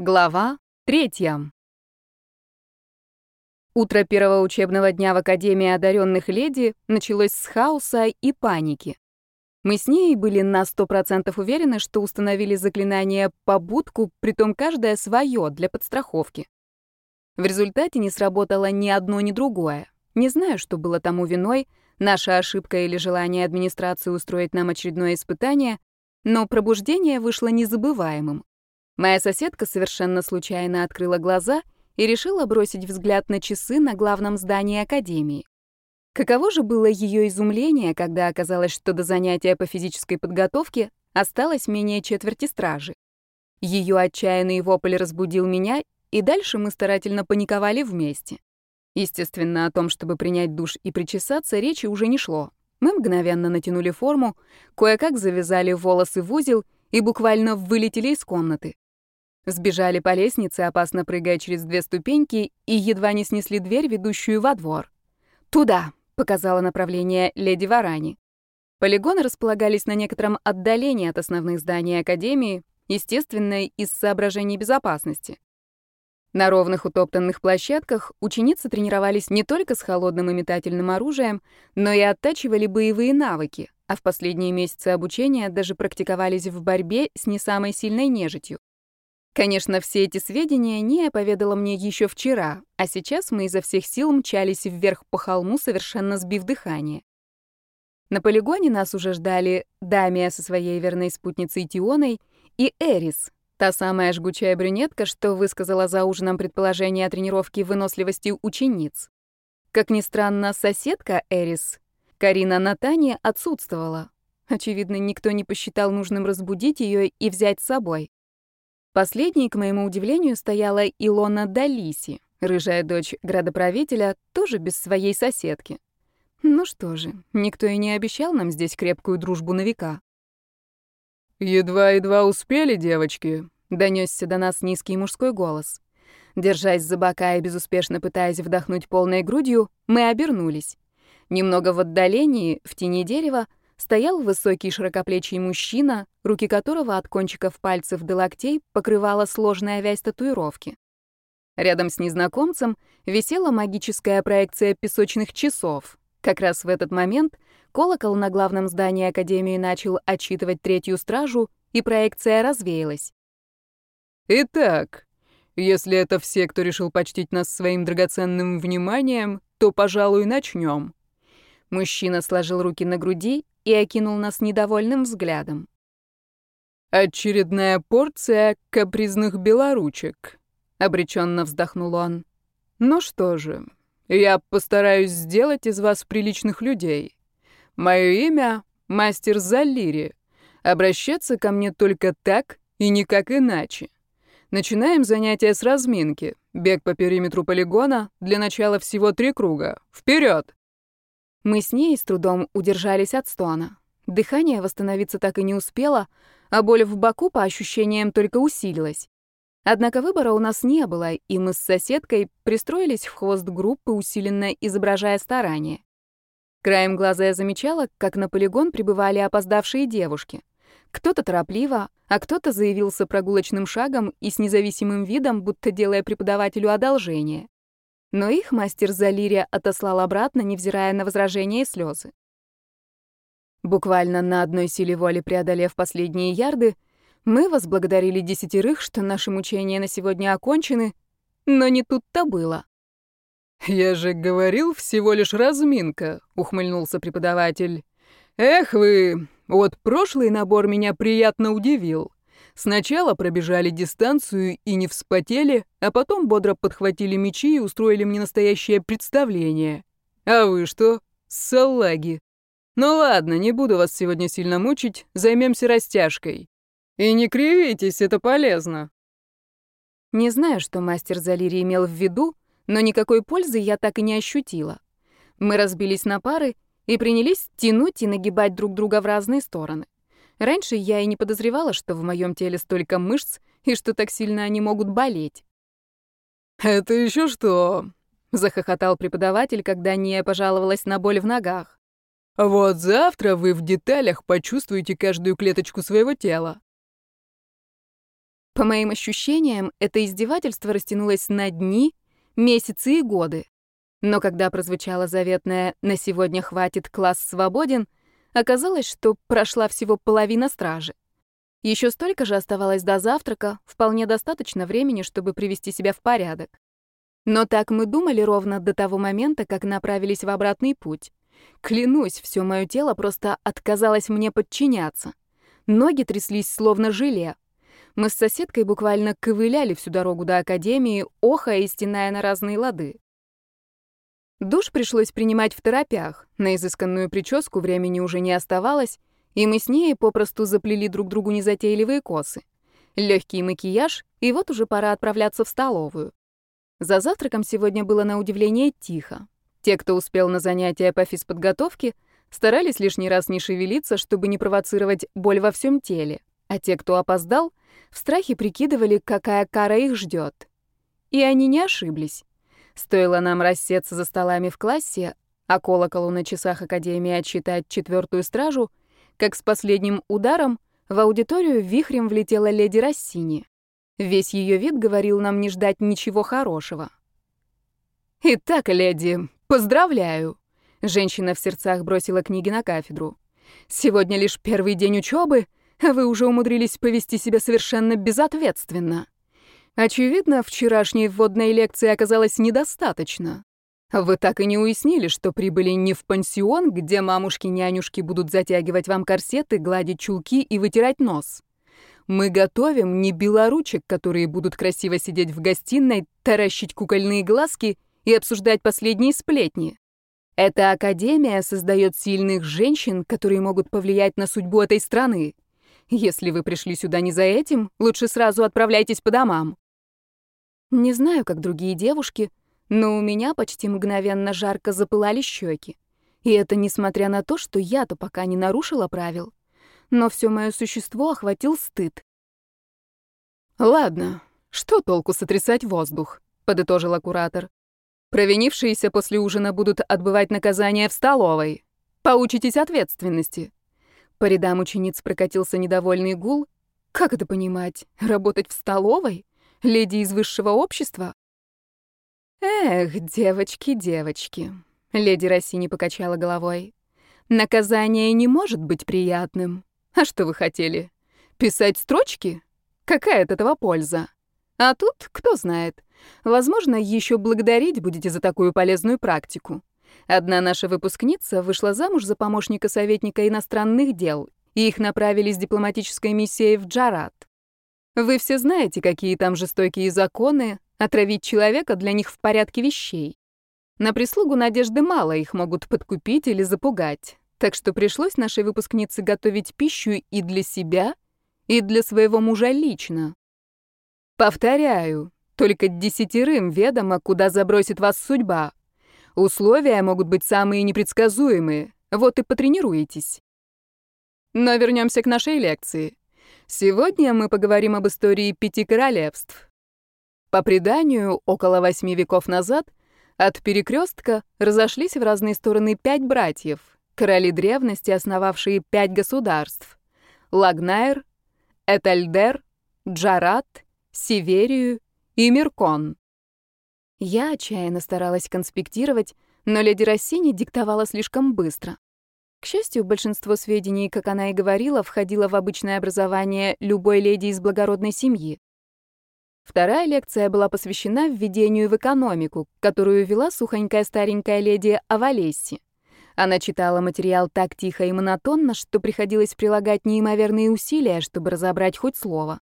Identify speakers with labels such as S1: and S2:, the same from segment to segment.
S1: Глава третья. Утро первого учебного дня в Академии одаренных леди началось с хаоса и паники. Мы с ней были на сто процентов уверены, что установили заклинание «побудку», притом каждое свое, для подстраховки. В результате не сработало ни одно, ни другое. Не знаю, что было тому виной, наша ошибка или желание администрации устроить нам очередное испытание, но пробуждение вышло незабываемым. Моя соседка совершенно случайно открыла глаза и решила бросить взгляд на часы на главном здании Академии. Каково же было ее изумление, когда оказалось, что до занятия по физической подготовке осталось менее четверти стражи. Ее отчаянный вопль разбудил меня, и дальше мы старательно паниковали вместе. Естественно, о том, чтобы принять душ и причесаться, речи уже не шло. Мы мгновенно натянули форму, кое-как завязали волосы в узел и буквально вылетели из комнаты. Сбежали по лестнице, опасно прыгая через две ступеньки, и едва не снесли дверь, ведущую во двор. «Туда!» — показала направление леди Варани. Полигоны располагались на некотором отдалении от основных зданий Академии, естественно, из соображений безопасности. На ровных утоптанных площадках ученицы тренировались не только с холодным и метательным оружием, но и оттачивали боевые навыки, а в последние месяцы обучения даже практиковались в борьбе с не самой сильной нежитью. Конечно, все эти сведения Ния поведала мне еще вчера, а сейчас мы изо всех сил мчались вверх по холму, совершенно сбив дыхание. На полигоне нас уже ждали Дамия со своей верной спутницей Тионой и Эрис, та самая жгучая брюнетка, что высказала за ужином предположение о тренировке выносливости учениц. Как ни странно, соседка Эрис, Карина Натания, отсутствовала. Очевидно, никто не посчитал нужным разбудить ее и взять с собой. Последней, к моему удивлению, стояла Илона Далиси, рыжая дочь градоправителя, тоже без своей соседки. Ну что же, никто и не обещал нам здесь крепкую дружбу на века.
S2: «Едва-едва успели, девочки», —
S1: донесся до нас низкий мужской голос. Держась за бока и безуспешно пытаясь вдохнуть полной грудью, мы обернулись. Немного в отдалении, в тени дерева, стоял высокий широкоплечий мужчина, руки которого от кончиков пальцев до локтей покрывала сложная вязь татуировки. Рядом с незнакомцем висела магическая проекция песочных часов. Как раз в этот момент колокол на главном здании Академии начал отчитывать третью стражу, и проекция развеялась.
S2: «Итак, если это все, кто решил почтить нас своим драгоценным вниманием, то, пожалуй, начнем.
S1: Мужчина сложил руки на груди и окинул нас недовольным взглядом.
S2: «Очередная порция капризных белоручек», — обреченно вздохнул он. «Ну что же, я постараюсь сделать из вас приличных людей. Мое имя — Мастер Залири. Обращаться ко мне только так и никак иначе. Начинаем занятие с разминки. Бег по периметру полигона, для начала всего три круга. Вперед!
S1: Мы с ней с трудом удержались от стона. Дыхание восстановиться так и не успело, а боль в боку по ощущениям только усилилась. Однако выбора у нас не было, и мы с соседкой пристроились в хвост группы, усиленно изображая старание. Краем глаза я замечала, как на полигон прибывали опоздавшие девушки. Кто-то торопливо, а кто-то заявился прогулочным шагом и с независимым видом, будто делая преподавателю одолжение. Но их мастер Залирия отослал обратно, невзирая на возражения и слезы. Буквально на одной силе воли преодолев последние ярды, мы возблагодарили десятерых, что наши мучения на сегодня окончены, но не тут-то было.
S2: «Я же говорил, всего лишь разминка», — ухмыльнулся преподаватель. «Эх вы, вот прошлый набор меня приятно удивил. Сначала пробежали дистанцию и не вспотели, а потом бодро подхватили мечи и устроили мне настоящее представление. А вы что? Салаги. Ну ладно, не буду вас сегодня сильно мучить, займемся растяжкой. И не кривитесь, это полезно.
S1: Не знаю, что мастер Залири имел в виду, но никакой пользы я так и не ощутила. Мы разбились на пары и принялись тянуть и нагибать друг друга в разные стороны. Раньше я и не подозревала, что в моем теле столько мышц и что так сильно они могут болеть.
S2: «Это еще что?»
S1: — захохотал преподаватель, когда Ния пожаловалась на боль в ногах.
S2: «Вот завтра вы в деталях почувствуете каждую клеточку своего тела».
S1: По моим ощущениям, это издевательство растянулось на дни, месяцы и годы. Но когда прозвучало заветное «на сегодня хватит, класс свободен», оказалось, что прошла всего половина стражи. Еще столько же оставалось до завтрака, вполне достаточно времени, чтобы привести себя в порядок. Но так мы думали ровно до того момента, как направились в обратный путь. Клянусь, все мое тело просто отказалось мне подчиняться. Ноги тряслись словно желе. Мы с соседкой буквально ковыляли всю дорогу до академии, охая и стеная на разные лады. Душ пришлось принимать в торопях. На изысканную прическу времени уже не оставалось, и мы с ней попросту заплели друг другу незатейливые косы. Легкий макияж, и вот уже пора отправляться в столовую. За завтраком сегодня было на удивление тихо. Те, кто успел на занятия по физподготовке, старались лишний раз не шевелиться, чтобы не провоцировать боль во всем теле, а те, кто опоздал, в страхе прикидывали, какая кара их ждет. И они не ошиблись. Стоило нам рассеться за столами в классе, а колоколу на часах Академии отсчитать четвертую стражу — как с последним ударом в аудиторию вихрем влетела леди Рассини. Весь ее вид говорил нам не ждать ничего хорошего. «Итак, леди, поздравляю!» Женщина в сердцах бросила книги на кафедру. «Сегодня лишь первый день учебы, а вы уже умудрились повести себя совершенно безответственно. Очевидно, вчерашней вводной лекции оказалось недостаточно. Вы так и не уяснили, что прибыли не в пансион, где мамушки-нянюшки будут затягивать вам корсеты, гладить чулки и вытирать нос. Мы готовим не белоручек, которые будут красиво сидеть в гостиной, таращить кукольные глазки и обсуждать последние сплетни. Эта академия создает сильных женщин, которые могут повлиять на судьбу этой страны. Если вы пришли сюда не за этим, лучше сразу отправляйтесь по домам. Не знаю, как другие девушки, но у меня почти мгновенно жарко запылали щеки. И это несмотря на то, что я-то пока не нарушила правил. Но все мое существо охватил стыд. «Ладно, что толку сотрясать воздух?» — подытожила куратор. «Провинившиеся после ужина будут отбывать наказание в столовой. Поучитесь ответственности». По рядам учениц прокатился недовольный гул. «Как это понимать? Работать в столовой? Леди из высшего общества? «Эх, девочки, девочки», — леди Россини покачала головой. «Наказание не может быть приятным. А что вы хотели? Писать строчки? Какая от этого польза? А тут, кто знает, возможно, еще благодарить будете за такую полезную практику. Одна наша выпускница вышла замуж за помощника советника иностранных дел, и их направили с дипломатической миссией в Джарат. Вы все знаете, какие там жестокие законы, Отравить человека для них в порядке вещей. На прислугу надежды мало, их могут подкупить или запугать. Так что пришлось нашей выпускнице готовить пищу и для себя, и для своего мужа лично. Повторяю, только десятерым ведомо, куда забросит вас судьба. Условия могут быть самые непредсказуемые, вот и потренируетесь. Но вернемся к нашей лекции. Сегодня мы поговорим об истории пяти королевств. По преданию, около восьми веков назад от перекрестка разошлись в разные стороны пять братьев, короли древности, основавшие пять государств — Лагнайр, Этальдер, Джарат, Северию и Миркон. Я отчаянно старалась конспектировать, но леди Рассини диктовала слишком быстро. К счастью, большинство сведений, как она и говорила, входило в обычное образование любой леди из благородной семьи. Вторая лекция была посвящена введению в экономику, которую вела сухонькая старенькая леди Авалесси. Она читала материал так тихо и монотонно, что приходилось прилагать неимоверные усилия, чтобы разобрать хоть слово.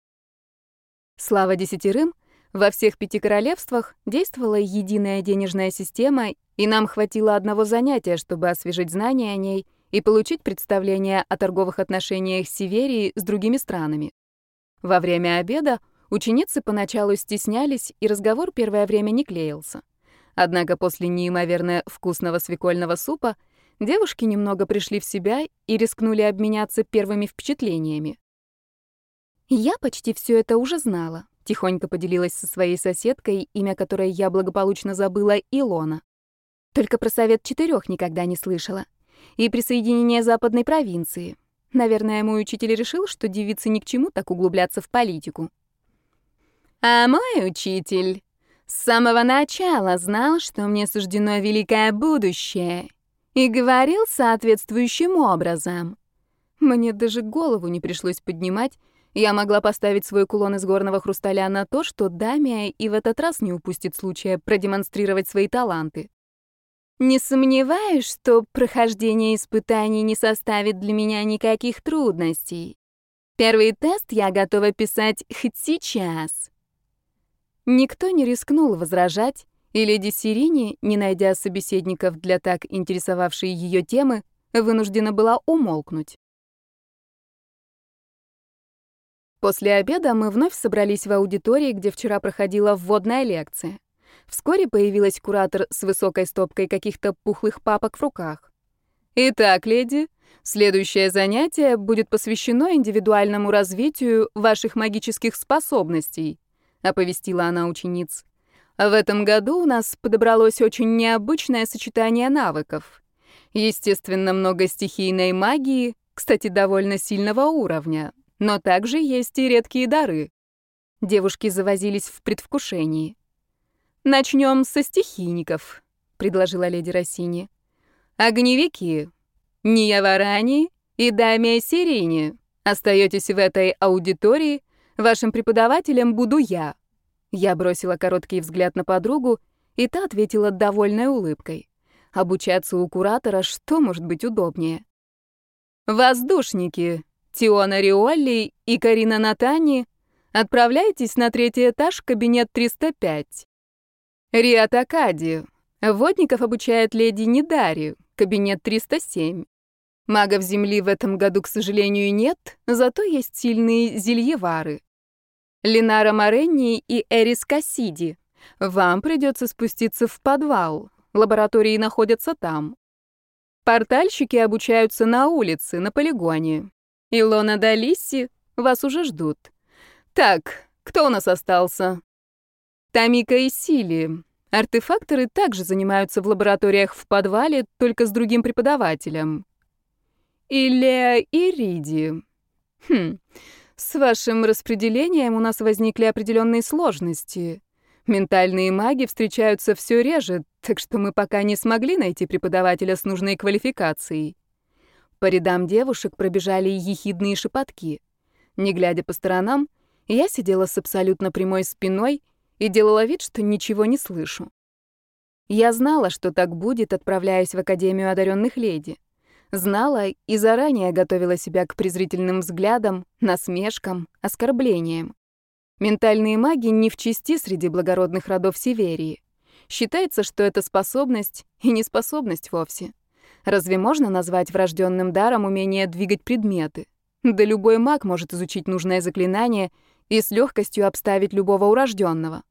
S1: Слава десятерым, во всех пяти королевствах действовала единая денежная система, и нам хватило одного занятия, чтобы освежить знания о ней и получить представление о торговых отношениях Северии с другими странами. Во время обеда Ученицы поначалу стеснялись, и разговор первое время не клеился. Однако после неимоверно вкусного свекольного супа девушки немного пришли в себя и рискнули обменяться первыми впечатлениями. «Я почти все это уже знала», — тихонько поделилась со своей соседкой, имя которой я благополучно забыла, Илона. «Только про Совет Четырех никогда не слышала. И присоединение западной провинции. Наверное, мой учитель решил, что девицы ни к чему так углубляться в политику». А мой учитель с самого начала знал, что мне суждено великое будущее, и говорил соответствующим образом. Мне даже голову не пришлось поднимать, я могла поставить свой кулон из горного хрусталя на то, что Дамия и в этот раз не упустит случая продемонстрировать свои таланты. Не сомневаюсь, что прохождение испытаний не составит для меня никаких трудностей. Первый тест я готова писать хоть сейчас. Никто не рискнул возражать, и леди Сирини, не найдя собеседников для так интересовавшей ее темы, вынуждена была умолкнуть. После обеда мы вновь собрались в аудитории, где вчера проходила вводная лекция. Вскоре появилась куратор с высокой стопкой каких-то пухлых папок в руках. «Итак, леди, следующее занятие будет посвящено индивидуальному развитию ваших магических способностей», — оповестила она учениц. «В этом году у нас подобралось очень необычное сочетание навыков. Естественно, много стихийной магии, кстати, довольно сильного уровня, но также есть и редкие дары. Девушки завозились в предвкушении. Начнем со стихийников, предложила леди Россини. Огневики, Ния Варани и Дамия Сирини. Остаетесь в этой аудитории. Вашим преподавателем буду я. Я бросила короткий взгляд на подругу, и та ответила довольной улыбкой. Обучаться у куратора что может быть удобнее? Воздушники, Тиона Риолли и Карина Натани, отправляйтесь на третий этаж, кабинет 305. Риа Такади. Водников обучает леди Недари, кабинет 307. Магов Земли в этом году, к сожалению, нет, зато есть сильные зельевары. Линара Моренни и Эрис Кассиди. Вам придется спуститься в подвал. Лаборатории находятся там. Портальщики обучаются на улице, на полигоне. Илона да Лисси вас уже ждут. Так, кто у нас остался? Тамика и Сили. Артефакторы также занимаются в лабораториях в подвале, только с другим преподавателем. Илья и Риди. Хм, с вашим распределением у нас возникли определенные сложности. Ментальные маги встречаются все реже, так что мы пока не смогли найти преподавателя с нужной квалификацией. По рядам девушек пробежали ехидные шепотки. Не глядя по сторонам, я сидела с абсолютно прямой спиной и делала вид, что ничего не слышу. Я знала, что так будет, отправляясь в Академию одаренных леди. Знала и заранее готовила себя к презрительным взглядам, насмешкам, оскорблениям. Ментальные маги не в чести среди благородных родов Северии. Считается, что это способность и неспособность вовсе. Разве можно назвать врожденным даром умение двигать предметы? Да любой маг может изучить нужное заклинание и с легкостью обставить любого урожденного.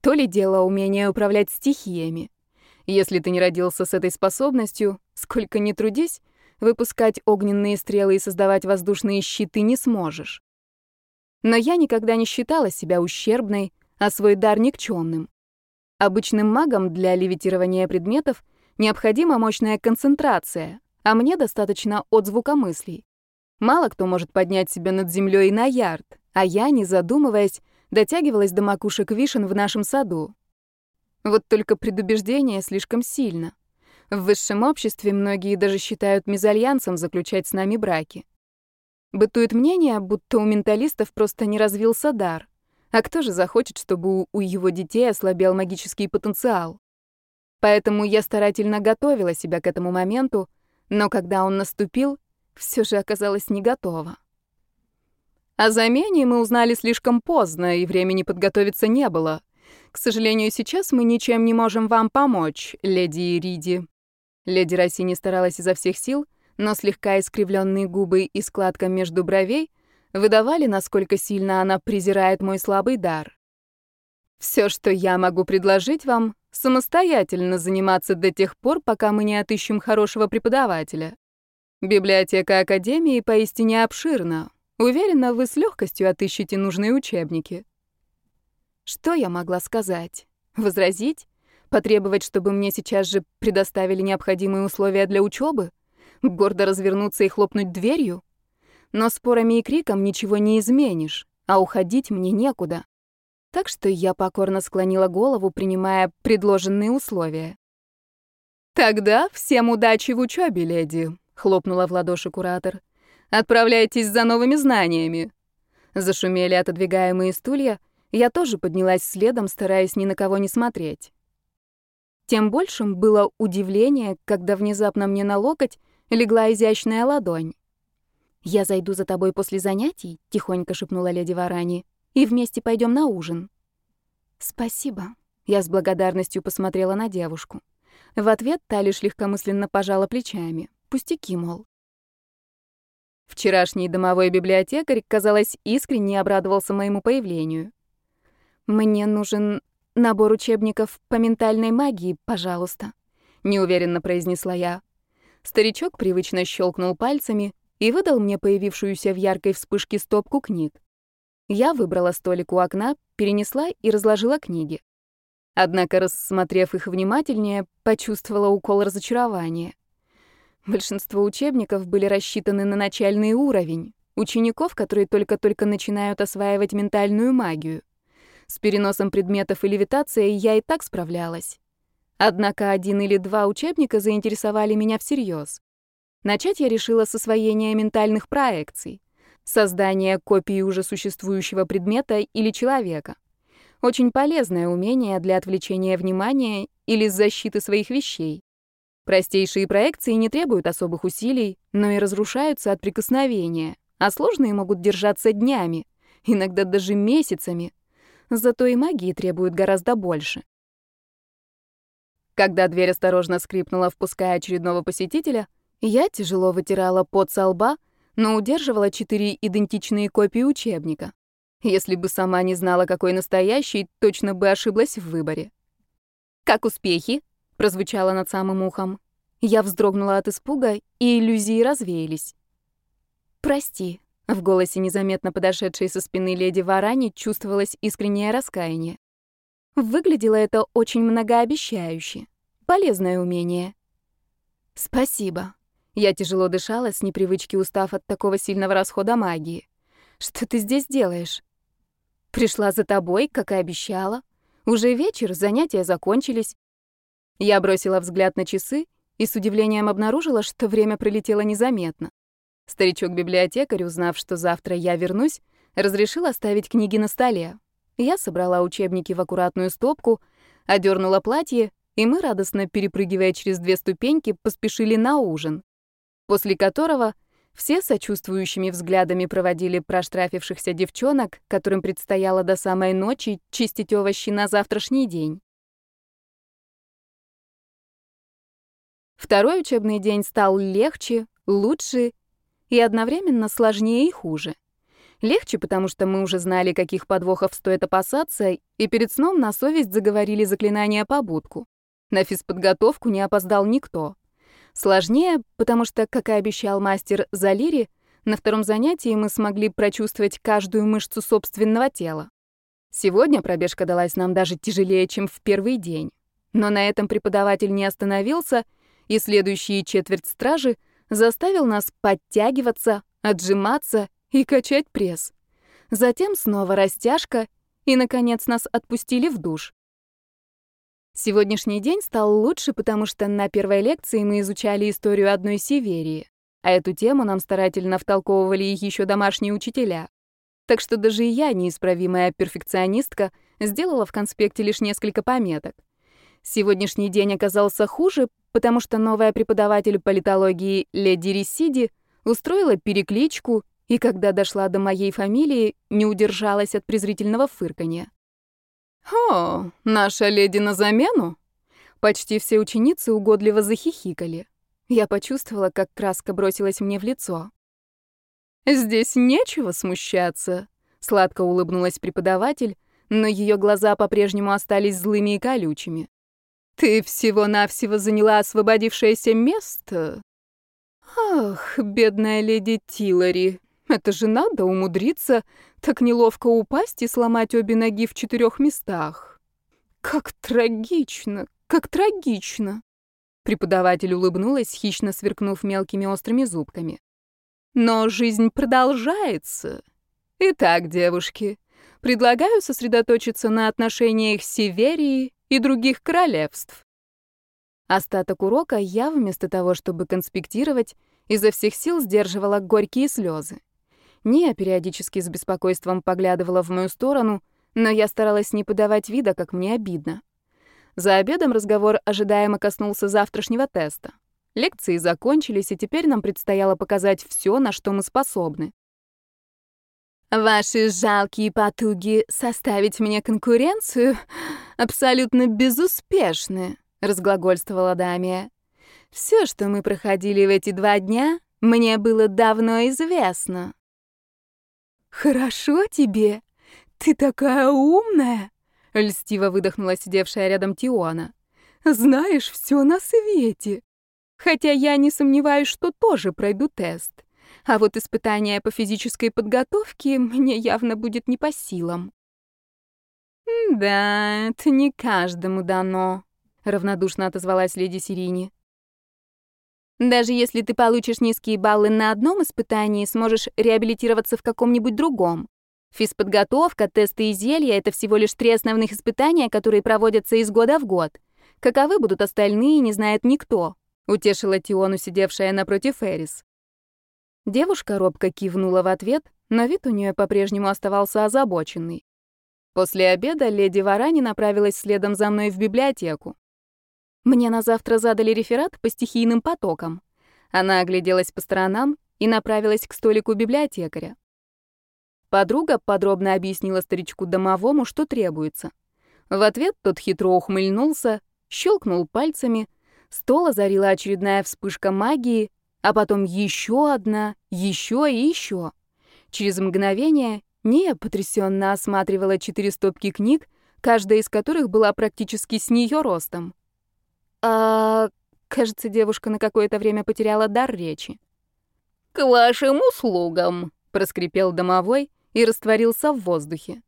S1: То ли дело умение управлять стихиями. Если ты не родился с этой способностью, сколько ни трудись, выпускать огненные стрелы и создавать воздушные щиты не сможешь. Но я никогда не считала себя ущербной, а свой дар никчемным. Обычным магам для левитирования предметов — Необходима мощная концентрация, а мне достаточно отзвука мыслей. Мало кто может поднять себя над землей на ярд, а я, не задумываясь, дотягивалась до макушек вишен в нашем саду. Вот только предубеждение слишком сильно. В высшем обществе многие даже считают мезальянсом заключать с нами браки. Бытует мнение, будто у менталистов просто не развился дар. А кто же захочет, чтобы у его детей ослабел магический потенциал? Поэтому я старательно готовила себя к этому моменту, но когда он наступил, все же оказалась не готова. О замене мы узнали слишком поздно, и времени подготовиться не было. К сожалению, сейчас мы ничем не можем вам помочь, леди Ириди. Леди Россини старалась изо всех сил, но слегка искривленные губы и складка между бровей выдавали, насколько сильно она презирает мой слабый дар. Все, что я могу предложить вам, самостоятельно заниматься до тех пор, пока мы не отыщем хорошего преподавателя. Библиотека Академии поистине обширна. Уверена, вы с легкостью отыщете нужные учебники. Что я могла сказать? Возразить? Потребовать, чтобы мне сейчас же предоставили необходимые условия для учебы? Гордо развернуться и хлопнуть дверью? Но спорами и криком ничего не изменишь, а уходить мне некуда. Так что я покорно склонила голову, принимая предложенные условия.
S2: «Тогда всем удачи в учебе, леди», — хлопнула в ладоши куратор. «Отправляйтесь за новыми знаниями».
S1: Зашумели отодвигаемые стулья, я тоже поднялась следом, стараясь ни на кого не смотреть. Тем большим было удивление, когда внезапно мне на локоть легла изящная ладонь. «Я зайду за тобой после занятий», — тихонько шепнула леди Варани, «и вместе пойдем на ужин». «Спасибо», — я с благодарностью посмотрела на девушку. В ответ та лишь легкомысленно пожала плечами. Пустяки, мол. Вчерашний домовой библиотекарь, казалось, искренне обрадовался моему появлению. «Мне нужен набор учебников по ментальной магии, пожалуйста», — неуверенно произнесла я. Старичок привычно щелкнул пальцами, и выдал мне появившуюся в яркой вспышке стопку книг. Я выбрала столик у окна, перенесла и разложила книги. Однако, рассмотрев их внимательнее, почувствовала укол разочарования. Большинство учебников были рассчитаны на начальный уровень, учеников, которые только-только начинают осваивать ментальную магию. С переносом предметов и левитацией я и так справлялась. Однако один или два учебника заинтересовали меня всерьез. Начать я решила с освоения ментальных проекций, создания копии уже существующего предмета или человека. Очень полезное умение для отвлечения внимания или защиты своих вещей. Простейшие проекции не требуют особых усилий, но и разрушаются от прикосновения, а сложные могут держаться днями, иногда даже месяцами. Зато и магии требуют гораздо больше. Когда дверь осторожно скрипнула, впуская очередного посетителя, я тяжело вытирала пот со лба, но удерживала четыре идентичные копии учебника. Если бы сама не знала, какой настоящий, точно бы ошиблась в выборе. «Как успехи?» — прозвучало над самым ухом. Я вздрогнула от испуга, и иллюзии развеялись. «Прости», — в голосе незаметно подошедшей со спины леди Варани чувствовалось искреннее раскаяние. Выглядело это очень многообещающе. Полезное умение. «Спасибо», я тяжело дышала, с непривычки устав от такого сильного расхода магии. «Что ты здесь делаешь?» «Пришла за тобой, как и обещала. Уже вечер, занятия закончились». Я бросила взгляд на часы и с удивлением обнаружила, что время пролетело незаметно. Старичок-библиотекарь, узнав, что завтра я вернусь, разрешил оставить книги на столе. Я собрала учебники в аккуратную стопку, одернула платье, и мы, радостно перепрыгивая через две ступеньки, поспешили на ужин после которого все сочувствующими взглядами проводили проштрафившихся девчонок, которым предстояло до самой ночи чистить овощи на завтрашний день. Второй учебный день стал легче, лучше и одновременно сложнее и хуже. Легче, потому что мы уже знали, каких подвохов стоит опасаться, и перед сном на совесть заговорили заклинания по будку. На физподготовку не опоздал никто. Сложнее, потому что, как и обещал мастер Залири, на втором занятии мы смогли прочувствовать каждую мышцу собственного тела. Сегодня пробежка далась нам даже тяжелее, чем в первый день. Но на этом преподаватель не остановился, и следующие четверть стражи заставил нас подтягиваться, отжиматься и качать пресс. Затем снова растяжка, и, наконец, нас отпустили в душ. Сегодняшний день стал лучше, потому что на первой лекции мы изучали историю одной Северии, а эту тему нам старательно втолковывали еще домашние учителя. Так что даже я, неисправимая перфекционистка, сделала в конспекте лишь несколько пометок. Сегодняшний день оказался хуже, потому что новая преподаватель политологии леди Рисиди устроила перекличку и, когда дошла до моей фамилии, не удержалась от презрительного фырканья.
S2: «О, наша леди на замену?»
S1: Почти все ученицы угодливо захихикали. Я почувствовала, как краска бросилась мне в лицо.
S2: «Здесь нечего смущаться», — сладко улыбнулась преподаватель, но ее глаза по-прежнему остались злыми и колючими. «Ты всего-навсего заняла освободившееся место?» «Ах, бедная леди Тилари, это же надо умудриться так неловко упасть и сломать обе ноги в четырех местах. Как трагично, как трагично. Преподаватель улыбнулась, хищно сверкнув мелкими острыми зубками. Но жизнь продолжается. Итак, девушки,
S1: Предлагаю сосредоточиться на отношениях Северии и других королевств. Остаток урока я, вместо того, чтобы конспектировать, изо всех сил сдерживала горькие слезы. Ния периодически с беспокойством поглядывала в мою сторону, но я старалась не подавать вида, как мне обидно. За обедом разговор ожидаемо коснулся завтрашнего теста. Лекции закончились, и теперь нам предстояло показать все, на что мы способны. Ваши жалкие потуги составить мне конкуренцию абсолютно безуспешны, разглагольствовала Дамия. Все, что мы проходили в эти два дня, мне было давно известно. Хорошо тебе. Ты такая умная, льстиво выдохнула сидевшая рядом Тиона. Знаешь все на свете. Хотя я не сомневаюсь, что тоже пройду тест. А вот испытание по физической подготовке мне явно будет не по силам. «Да, это не каждому дано», — равнодушно отозвалась леди Сирини. «Даже если ты получишь низкие баллы на одном испытании, сможешь реабилитироваться в каком-нибудь другом. Физподготовка, тесты и зелья — это всего лишь три основных испытания, которые проводятся из года в год. Каковы будут остальные, не знает никто», — утешила Тиону, сидевшая напротив Эрис. Девушка робко кивнула в ответ, но вид у нее по-прежнему оставался озабоченный. После обеда леди Варани направилась следом за мной в библиотеку. Мне на завтра задали реферат по стихийным потокам. Она огляделась по сторонам и направилась к столику библиотекаря. Подруга подробно объяснила старичку домовому, что требуется. В ответ тот хитро ухмыльнулся, щелкнул пальцами, стол озарила очередная вспышка магии, а потом еще одна, еще и еще. Через мгновение Ния потрясенно осматривала четыре стопки книг, каждая из которых была практически с нее ростом. А, кажется, девушка на какое-то время потеряла дар речи.
S2: «К вашим услугам», — проскрипел домовой и растворился в воздухе.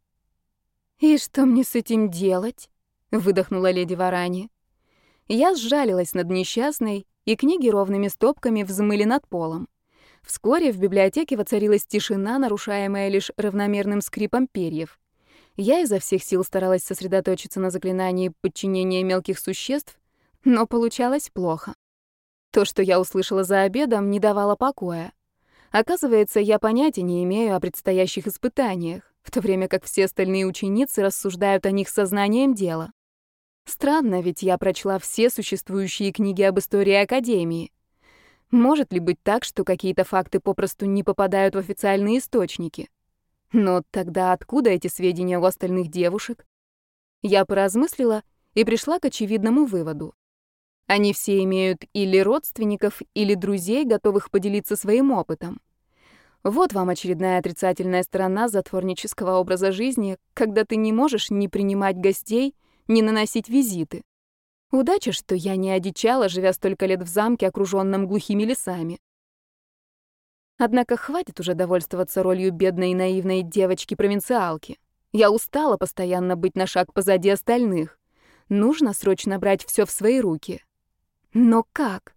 S1: «И что мне с этим делать?» — выдохнула леди Варани. Я сжалилась над несчастной, и книги ровными стопками взмыли над полом. Вскоре в библиотеке воцарилась тишина, нарушаемая лишь равномерным скрипом перьев. Я изо всех сил старалась сосредоточиться на заклинании подчинения мелких существ, но получалось плохо. То, что я услышала за обедом, не давало покоя. Оказывается, я понятия не имею о предстоящих испытаниях, в то время как все остальные ученицы рассуждают о них сознанием дела. Странно, ведь я прочла все существующие книги об истории Академии. Может ли быть так, что какие-то факты попросту не попадают в официальные источники? Но тогда откуда эти сведения у остальных девушек? Я поразмыслила и пришла к очевидному выводу. Они все имеют или родственников, или друзей, готовых поделиться своим опытом. Вот вам очередная отрицательная сторона затворнического образа жизни, когда ты не можешь не принимать гостей, не наносить визиты. Удача, что я не одичала, живя столько лет в замке, окружённом глухими лесами. Однако хватит уже довольствоваться ролью бедной и наивной девочки-провинциалки. Я устала постоянно быть на шаг позади остальных. Нужно срочно брать всё в свои руки. Но как?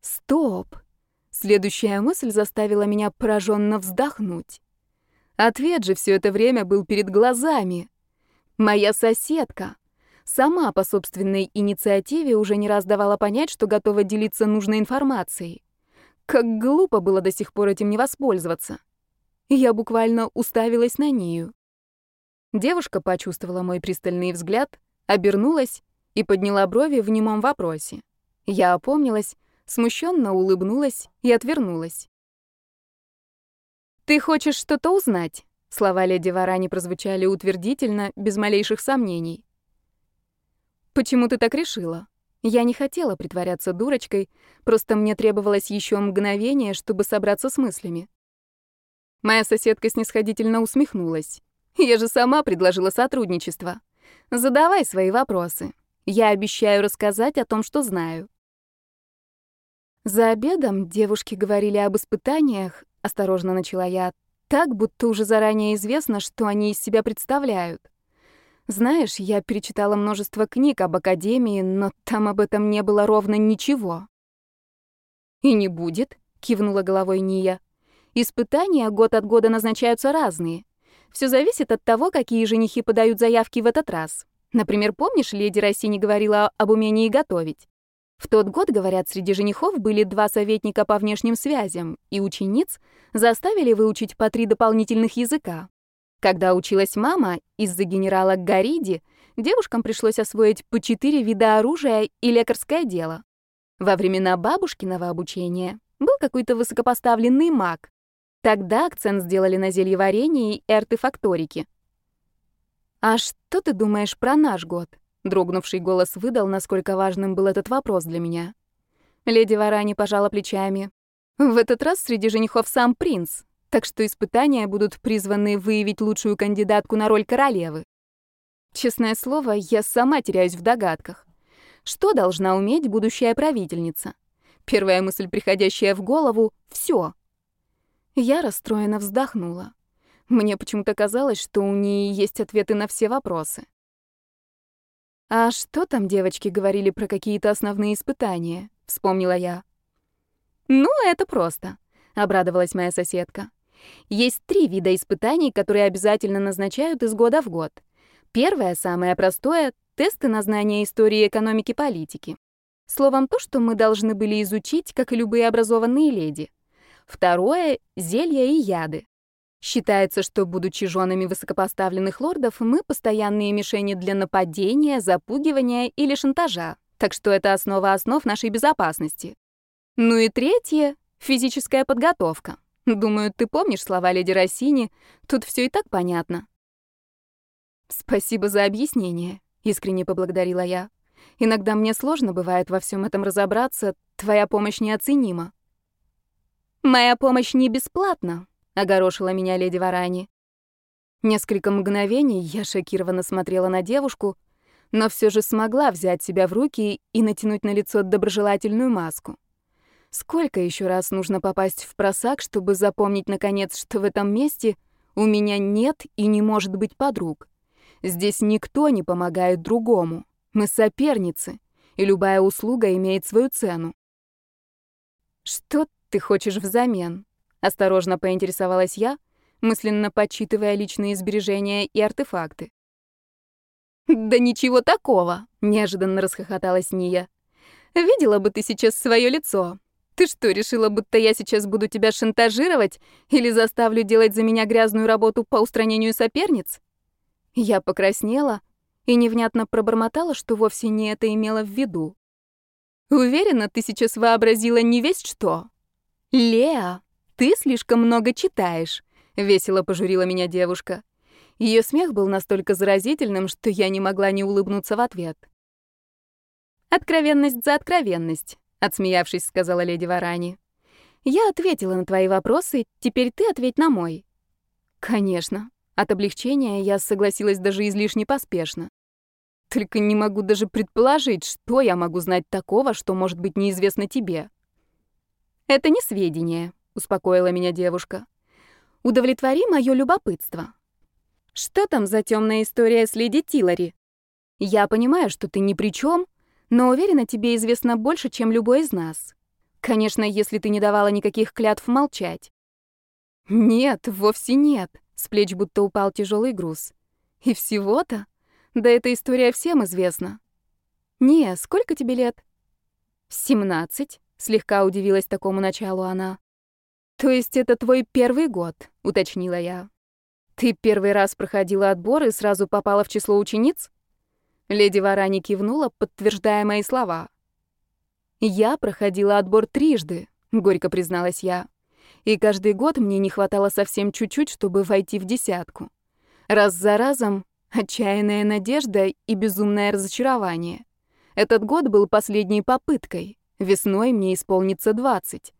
S1: Стоп! Следующая мысль заставила меня пораженно вздохнуть. Ответ же все это время был перед глазами. Моя соседка сама по собственной инициативе уже не раз давала понять, что готова делиться нужной информацией. Как глупо было до сих пор этим не воспользоваться. Я буквально уставилась на нее. Девушка почувствовала мой пристальный взгляд, обернулась и подняла брови в немом вопросе. Я опомнилась, смущенно улыбнулась и отвернулась. «Ты хочешь что-то узнать?» Слова леди Варани прозвучали утвердительно, без малейших сомнений. «Почему ты так решила?» Я не хотела притворяться дурочкой, просто мне требовалось еще мгновение, чтобы собраться с мыслями. Моя соседка снисходительно усмехнулась. «Я же сама предложила сотрудничество. Задавай свои вопросы. Я обещаю рассказать о том, что знаю». За обедом девушки говорили об испытаниях, осторожно начала я, так, будто уже заранее известно, что они из себя представляют. Знаешь, я перечитала множество книг об Академии, но там об этом не было ровно ничего. «И не будет», — кивнула головой Ния. «Испытания год от года назначаются разные. Все зависит от того, какие женихи подают заявки в этот раз. Например, помнишь, леди Россини говорила об умении готовить? В тот год, говорят, среди женихов были два советника по внешним связям, и учениц заставили выучить по три дополнительных языка. Когда училась мама, из-за генерала Гариди девушкам пришлось освоить по четыре вида оружия и лекарское дело. Во времена бабушкиного обучения был какой-то высокопоставленный маг. Тогда акцент сделали на зельеварении и артефакторике. «А что ты думаешь про наш год?» Дрогнувший голос выдал, насколько важным был этот вопрос для меня. Леди Варани пожала плечами. «В этот раз среди женихов сам принц, так что испытания будут призваны выявить лучшую кандидатку на роль королевы. Честное слово, я сама теряюсь в догадках. Что должна уметь будущая правительница? Первая мысль, приходящая в голову — все. Я расстроенно вздохнула. Мне почему-то казалось, что у нее есть ответы на все вопросы. «А что там девочки говорили про какие-то основные испытания?» — вспомнила я. «Ну, это просто», — обрадовалась моя соседка. «Есть три вида испытаний, которые обязательно назначают из года в год. Первое, самое простое — тесты на знание истории экономики политики. Словом, то, что мы должны были изучить, как и любые образованные леди. Второе — зелья и яды. Считается, что, будучи женами высокопоставленных лордов, мы постоянные мишени для нападения, запугивания или шантажа, так что это основа основ нашей безопасности. Ну и третье — физическая подготовка. Думаю, ты помнишь слова леди Россини, тут все и так понятно. Спасибо за объяснение, искренне поблагодарила я. Иногда мне сложно бывает во всем этом разобраться, твоя помощь неоценима. Моя помощь не бесплатна, — огорошила меня леди Варани. Несколько мгновений я шокированно смотрела на девушку, но все же смогла взять себя в руки и натянуть на лицо доброжелательную маску. Сколько еще раз нужно попасть в просак, чтобы запомнить, наконец, что в этом месте у меня нет и не может быть подруг? Здесь никто не помогает другому. Мы соперницы, и любая услуга имеет свою цену. Что ты хочешь взамен? Осторожно поинтересовалась я, мысленно подсчитывая личные сбережения и артефакты. «Да ничего такого!» — неожиданно расхохоталась Ния. «Видела бы ты сейчас свое лицо. Ты что, решила, будто я сейчас буду тебя шантажировать или заставлю делать за меня грязную работу по устранению соперниц?» Я покраснела и невнятно пробормотала, что вовсе не это имела в виду. «Уверена, ты сейчас вообразила не весь что?» «Леа!» «Ты слишком много читаешь», — весело пожурила меня девушка. Ее смех был настолько заразительным, что я не могла не улыбнуться в ответ. «Откровенность за откровенность», — отсмеявшись, сказала леди Варани. «Я ответила на твои вопросы, теперь ты ответь на мой». «Конечно». От облегчения я согласилась даже излишне поспешно. Только не могу даже предположить, что я могу знать такого, что может быть неизвестно тебе. Это не сведения, успокоила меня девушка. Удовлетвори моё любопытство. Что там за темная история с леди Тилари? Я понимаю, что ты ни при чем, но уверена, тебе известно больше, чем любой из нас. Конечно, если ты не давала никаких клятв молчать. Нет, вовсе нет. С плеч будто упал тяжелый груз. И всего-то? Да эта история всем известна. Не, сколько тебе лет? Семнадцать. Слегка удивилась такому началу она. «То есть это твой первый год?» — уточнила я. «Ты первый раз проходила отбор и сразу попала в число учениц?» Леди Варани кивнула, подтверждая мои слова. «Я проходила отбор трижды», — горько призналась я. «И каждый год мне не хватало совсем чуть-чуть, чтобы войти в десятку. Раз за разом отчаянная надежда и безумное разочарование. Этот год был последней попыткой. Весной мне исполнится двадцать.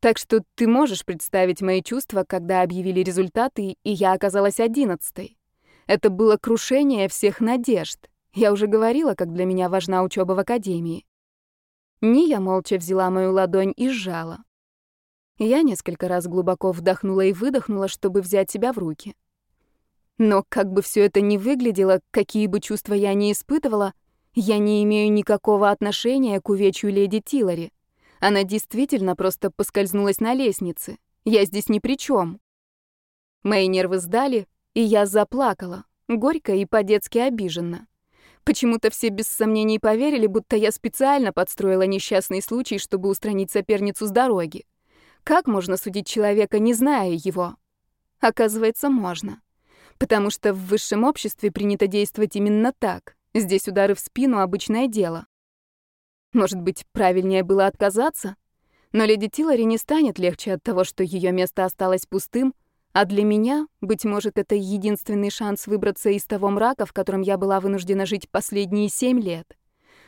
S1: Так что ты можешь представить мои чувства, когда объявили результаты, и я оказалась одиннадцатой. Это было крушение всех надежд. Я уже говорила, как для меня важна учеба в академии. Ния молча взяла мою ладонь и сжала. Я несколько раз глубоко вдохнула и выдохнула, чтобы взять себя в руки. Но как бы все это ни выглядело, какие бы чувства я ни испытывала, я не имею никакого отношения к увечью леди Тилари. Она действительно просто поскользнулась на лестнице. Я здесь ни при чем. Мои нервы сдали, И я заплакала, горько и по-детски обиженно. Почему-то все без сомнений поверили, будто я специально подстроила несчастный случай, чтобы устранить соперницу с дороги. Как можно судить человека, не зная его? Оказывается, можно. Потому что в высшем обществе принято действовать именно так. Здесь удары в спину — обычное дело. Может быть, правильнее было отказаться? Но леди Тилари не станет легче от того, что ее место осталось пустым, а для меня, быть может, это единственный шанс выбраться из того мрака, в котором я была вынуждена жить последние семь лет.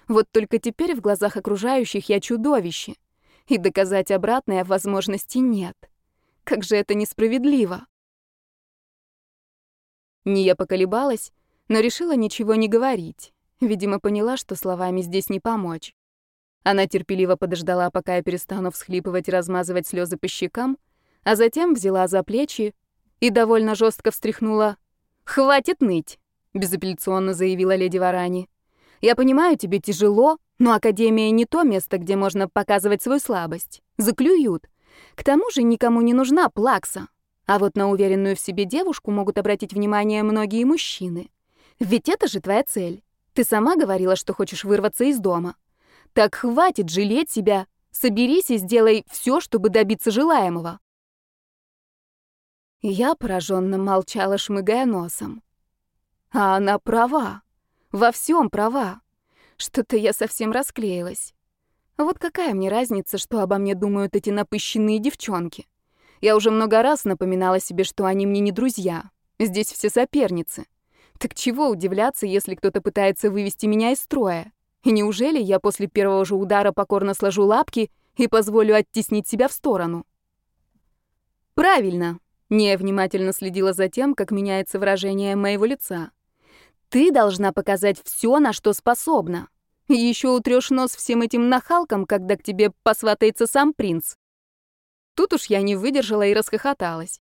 S1: Вот только теперь в глазах окружающих я чудовище, и доказать обратное возможности нет. Как же это несправедливо. Ния поколебалась, но решила ничего не говорить. Видимо, поняла, что словами здесь не помочь. Она терпеливо подождала, пока я перестану всхлипывать и размазывать слезы по щекам, а затем взяла за плечи и довольно жестко встряхнула. «Хватит ныть!» — безапелляционно заявила леди Варани. «Я понимаю, тебе тяжело, но Академия не то место, где можно показывать свою слабость. Заклюют. К тому же никому не нужна плакса. А вот на уверенную в себе девушку могут обратить внимание многие мужчины. Ведь это же твоя цель. Ты сама говорила, что хочешь вырваться из дома. Так хватит жалеть себя. Соберись и сделай все, чтобы добиться желаемого. Я пораженно молчала, шмыгая носом. А она права. Во всем права. Что-то я совсем расклеилась. Вот какая мне разница, что обо мне думают эти напыщенные девчонки? Я уже много раз напоминала себе, что они мне не друзья. Здесь все соперницы. Так чего удивляться, если кто-то пытается вывести меня из строя? И неужели я после первого же удара покорно сложу лапки и позволю оттеснить себя в сторону? Правильно, Ния внимательно следила за тем, как меняется выражение моего лица. «Ты должна показать все, на что способна. И еще нос всем этим нахалкам, когда к тебе посватается сам принц». Тут уж я не выдержала и расхохоталась.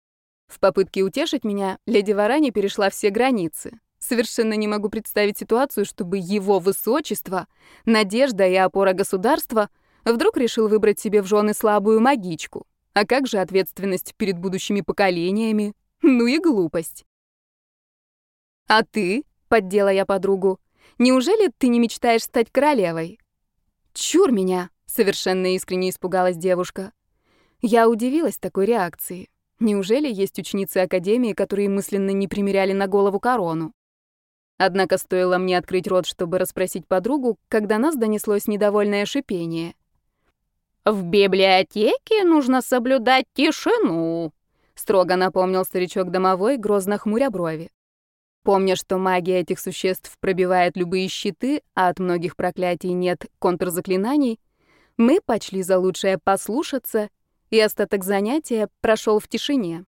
S1: В попытке утешить меня леди Варани перешла все границы. Совершенно не могу представить ситуацию, чтобы его высочество, надежда и опора государства, вдруг решил выбрать себе в жены слабую магичку. А как же ответственность перед будущими поколениями? Ну и глупость. А ты, поддела я подругу, неужели ты не мечтаешь стать королевой? Чур меня, совершенно искренне испугалась девушка. Я удивилась такой реакции. Неужели есть ученицы академии, которые мысленно не примеряли на голову корону? Однако стоило мне открыть рот, чтобы расспросить подругу, когда нас донеслось недовольное шипение — «В библиотеке нужно соблюдать тишину», — строго напомнил старичок домовой, грозно хмуря брови. Помня, что магия этих существ пробивает любые щиты, а от многих проклятий нет контрзаклинаний, мы почли за лучшее послушаться, и остаток занятия прошел в тишине.